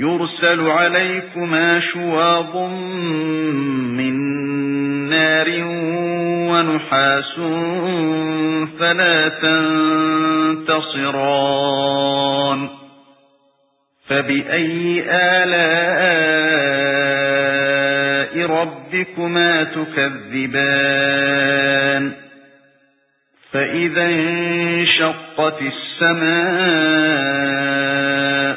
يُرْسَلُ عَلَيْكُمَا شُوَاظٌ مِّن نَّارٍ وَنُحَاسٌ فَلَا تَنتَصِرَانِ. فَبِأَيِّ آلَاءِ رَبِّكُمَا تُكَذِّبَانِ؟ فَإِذَا انشَقَّتِ